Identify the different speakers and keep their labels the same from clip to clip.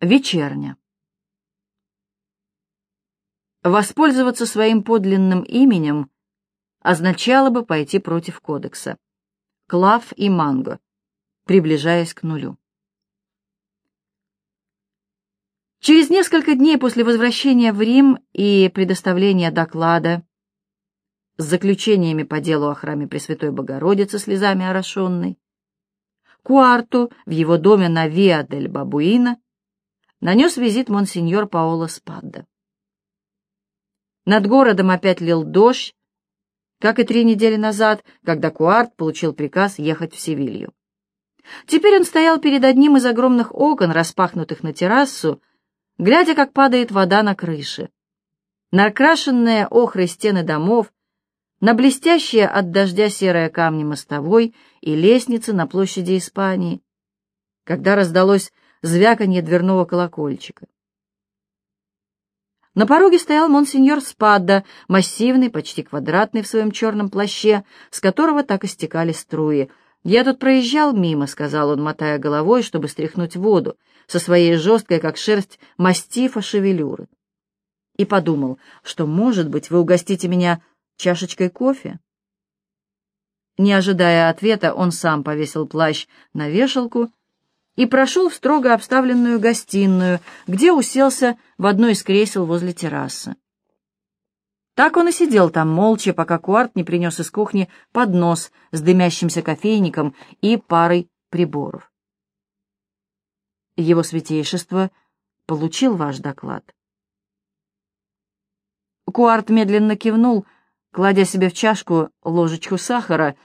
Speaker 1: Вечерня. Воспользоваться своим подлинным именем означало бы пойти против кодекса. Клав и Манго, приближаясь к нулю. Через несколько дней после возвращения в Рим и предоставления доклада с заключениями по делу о храме Пресвятой Богородицы слезами орошенной, Куарту в его доме на Виа-дель-Бабуина нанес визит монсеньор Паоло Спадда. Над городом опять лил дождь, как и три недели назад, когда Куарт получил приказ ехать в Севилью. Теперь он стоял перед одним из огромных окон, распахнутых на террасу, глядя, как падает вода на крыши. На охрой стены домов, на блестящие от дождя серые камни мостовой и лестницы на площади Испании. Когда раздалось звяканье дверного колокольчика. На пороге стоял монсеньор Спадда, массивный, почти квадратный в своем черном плаще, с которого так истекали струи. «Я тут проезжал мимо», — сказал он, мотая головой, чтобы стряхнуть воду, со своей жесткой, как шерсть, мастифа шевелюры. И подумал, что, может быть, вы угостите меня чашечкой кофе? Не ожидая ответа, он сам повесил плащ на вешалку и прошел в строго обставленную гостиную, где уселся в одно из кресел возле террасы. Так он и сидел там молча, пока Куарт не принес из кухни поднос с дымящимся кофейником и парой приборов. Его святейшество получил ваш доклад. Куарт медленно кивнул, кладя себе в чашку ложечку сахара,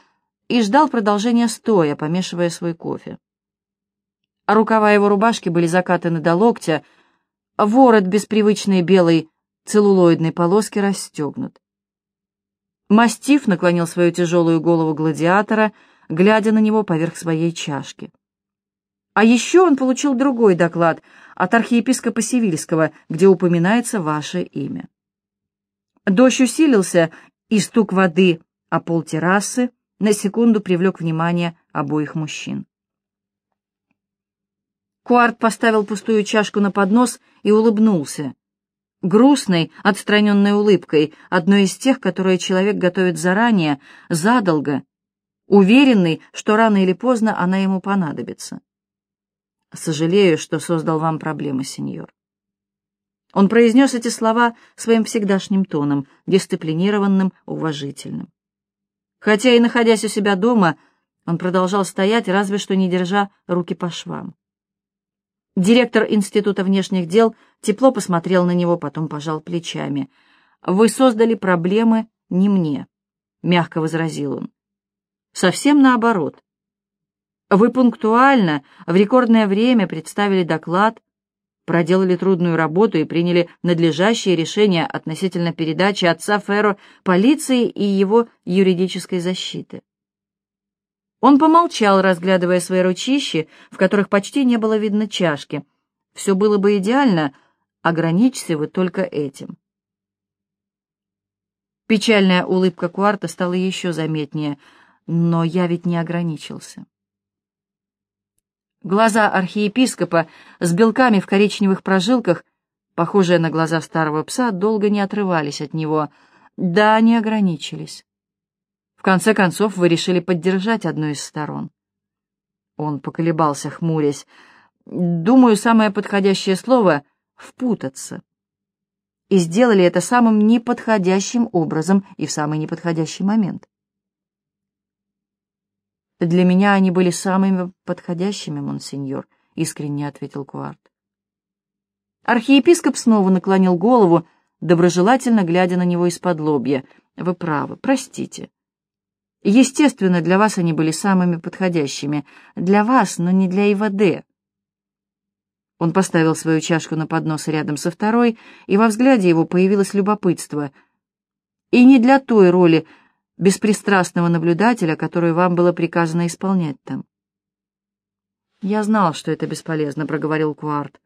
Speaker 1: и ждал продолжения стоя, помешивая свой кофе а рукава его рубашки были закатаны до локтя, ворот без привычной белой целлулоидной полоски расстегнут. Мастиф наклонил свою тяжелую голову гладиатора, глядя на него поверх своей чашки. А еще он получил другой доклад от архиепископа Севильского, где упоминается ваше имя. Дождь усилился, и стук воды о пол террасы на секунду привлек внимание обоих мужчин. Куарт поставил пустую чашку на поднос и улыбнулся. Грустной, отстраненной улыбкой, одной из тех, которые человек готовит заранее, задолго, уверенный, что рано или поздно она ему понадобится. «Сожалею, что создал вам проблемы, сеньор». Он произнес эти слова своим всегдашним тоном, дисциплинированным, уважительным. Хотя и находясь у себя дома, он продолжал стоять, разве что не держа руки по швам. Директор Института внешних дел тепло посмотрел на него, потом пожал плечами. «Вы создали проблемы не мне», — мягко возразил он. «Совсем наоборот. Вы пунктуально, в рекордное время представили доклад, проделали трудную работу и приняли надлежащие решения относительно передачи отца Ферро полиции и его юридической защиты. Он помолчал, разглядывая свои ручищи, в которых почти не было видно чашки. Все было бы идеально, ограничься вы только этим. Печальная улыбка Куарта стала еще заметнее, но я ведь не ограничился. Глаза архиепископа с белками в коричневых прожилках, похожие на глаза старого пса, долго не отрывались от него. Да, не ограничились конце концов, вы решили поддержать одну из сторон. Он поколебался, хмурясь. Думаю, самое подходящее слово — «впутаться». И сделали это самым неподходящим образом и в самый неподходящий момент. «Для меня они были самыми подходящими, монсеньор», — искренне ответил Куарт. Архиепископ снова наклонил голову, доброжелательно глядя на него из-под лобья. «Вы правы, простите. Естественно, для вас они были самыми подходящими. Для вас, но не для ИВД. Он поставил свою чашку на поднос рядом со второй, и во взгляде его появилось любопытство. И не для той роли беспристрастного наблюдателя, которую вам было приказано исполнять там. «Я знал, что это бесполезно», — проговорил Куарт.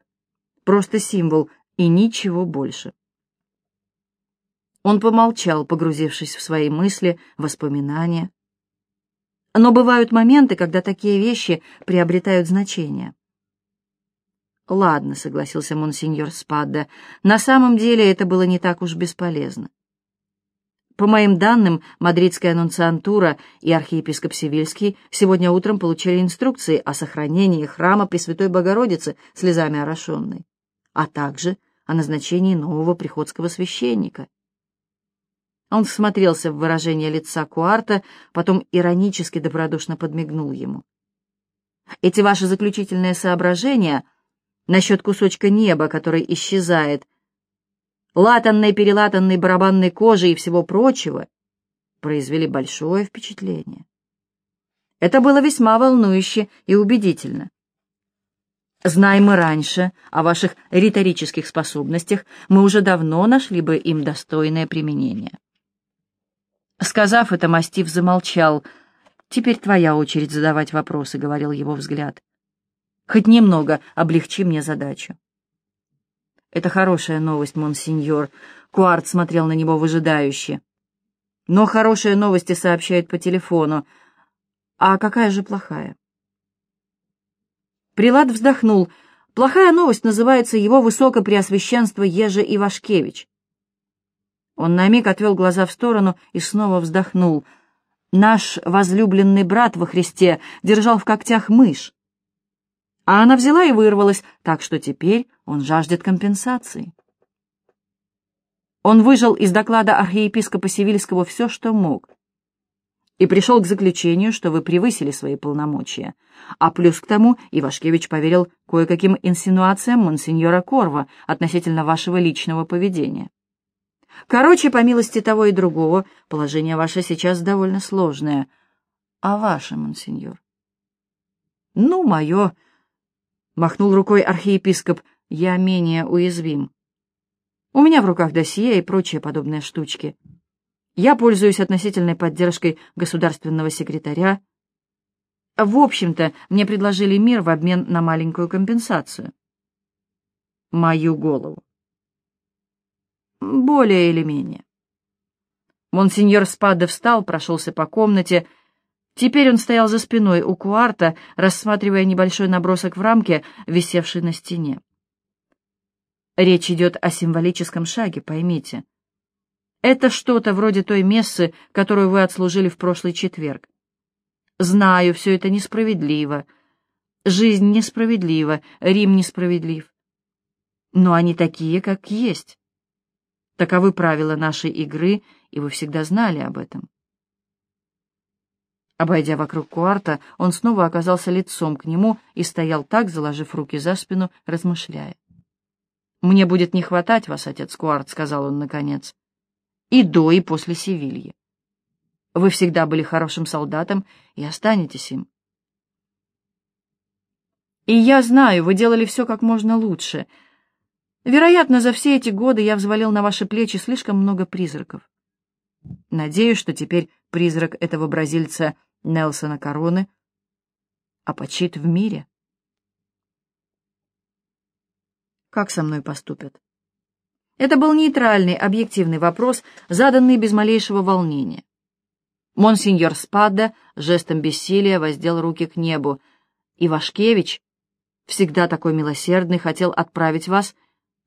Speaker 1: «Просто символ и ничего больше». Он помолчал, погрузившись в свои мысли, воспоминания. Но бывают моменты, когда такие вещи приобретают значение. «Ладно», — согласился монсеньор Спадда, — «на самом деле это было не так уж бесполезно. По моим данным, мадридская аннунциантура и архиепископ Севильский сегодня утром получили инструкции о сохранении храма Пресвятой Богородицы слезами орошенной, а также о назначении нового приходского священника. Он всмотрелся в выражение лица Куарта, потом иронически добродушно подмигнул ему. «Эти ваши заключительные соображения насчет кусочка неба, который исчезает, латанной, перелатанной барабанной кожи и всего прочего, произвели большое впечатление. Это было весьма волнующе и убедительно. Знай мы раньше о ваших риторических способностях, мы уже давно нашли бы им достойное применение. Сказав это, мастиф замолчал. «Теперь твоя очередь задавать вопросы», — говорил его взгляд. «Хоть немного облегчи мне задачу». «Это хорошая новость, монсеньор», — Куарт смотрел на него выжидающе. «Но хорошие новости сообщают по телефону. А какая же плохая?» Прилад вздохнул. «Плохая новость называется его высокопреосвященство Ежи Ивашкевич». Он на миг отвел глаза в сторону и снова вздохнул. «Наш возлюбленный брат во Христе держал в когтях мышь а она взяла и вырвалась, так что теперь он жаждет компенсации. Он выжил из доклада архиепископа Севильского все, что мог, и пришел к заключению, что вы превысили свои полномочия. А плюс к тому Ивашкевич поверил кое-каким инсинуациям монсеньора Корва относительно вашего личного поведения. Короче, по милости того и другого, положение ваше сейчас довольно сложное. А ваше, монсеньор? Ну, мое Махнул рукой архиепископ. Я менее уязвим. У меня в руках досье и прочие подобные штучки. Я пользуюсь относительной поддержкой государственного секретаря. В общем-то, мне предложили мир в обмен на маленькую компенсацию. Мою голову. Более или менее. Монсеньор Спадде встал, прошелся по комнате, Теперь он стоял за спиной у Куарта, рассматривая небольшой набросок в рамке, висевший на стене. Речь идет о символическом шаге, поймите. Это что-то вроде той мессы, которую вы отслужили в прошлый четверг. Знаю, все это несправедливо. Жизнь несправедлива, Рим несправедлив. Но они такие, как есть. Таковы правила нашей игры, и вы всегда знали об этом. Обойдя вокруг Куарта, он снова оказался лицом к нему и стоял так, заложив руки за спину, размышляя. «Мне будет не хватать вас, отец Куарт», — сказал он наконец, — «и до, и после Севильи. Вы всегда были хорошим солдатом и останетесь им. И я знаю, вы делали все как можно лучше. Вероятно, за все эти годы я взвалил на ваши плечи слишком много призраков. Надеюсь, что теперь призрак этого бразильца — Нелсона Короны, а почит в мире. Как со мной поступят? Это был нейтральный, объективный вопрос, заданный без малейшего волнения. Монсеньор Спадда жестом бессилия воздел руки к небу. Ивашкевич, всегда такой милосердный, хотел отправить вас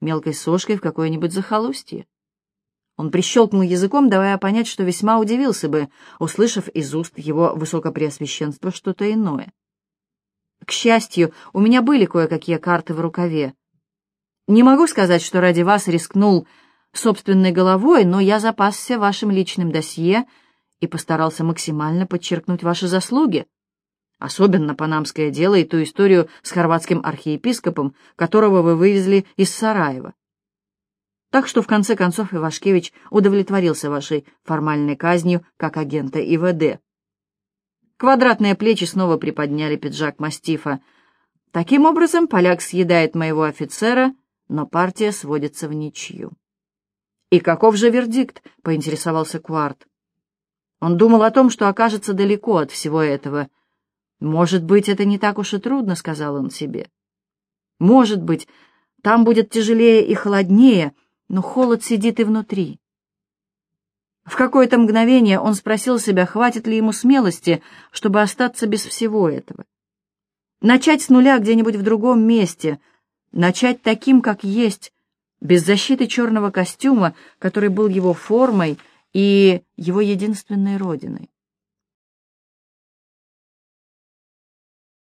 Speaker 1: мелкой сошкой в какое-нибудь захолустье. Он прищелкнул языком, давая понять, что весьма удивился бы, услышав из уст его высокопреосвященства что-то иное. К счастью, у меня были кое-какие карты в рукаве. Не могу сказать, что ради вас рискнул собственной головой, но я запасся вашим личным досье и постарался максимально подчеркнуть ваши заслуги, особенно панамское дело и ту историю с хорватским архиепископом, которого вы вывезли из Сараева. Так что, в конце концов, Ивашкевич удовлетворился вашей формальной казнью как агента ИВД. Квадратные плечи снова приподняли пиджак мастифа. Таким образом, поляк съедает моего офицера, но партия сводится в ничью. «И каков же вердикт?» — поинтересовался Кварт. Он думал о том, что окажется далеко от всего этого. «Может быть, это не так уж и трудно», — сказал он себе. «Может быть, там будет тяжелее и холоднее, но холод сидит и внутри. В какое-то мгновение он спросил себя, хватит ли ему смелости, чтобы остаться без всего этого. Начать с нуля где-нибудь в другом месте, начать таким, как есть, без защиты черного костюма, который был его формой и его единственной родиной.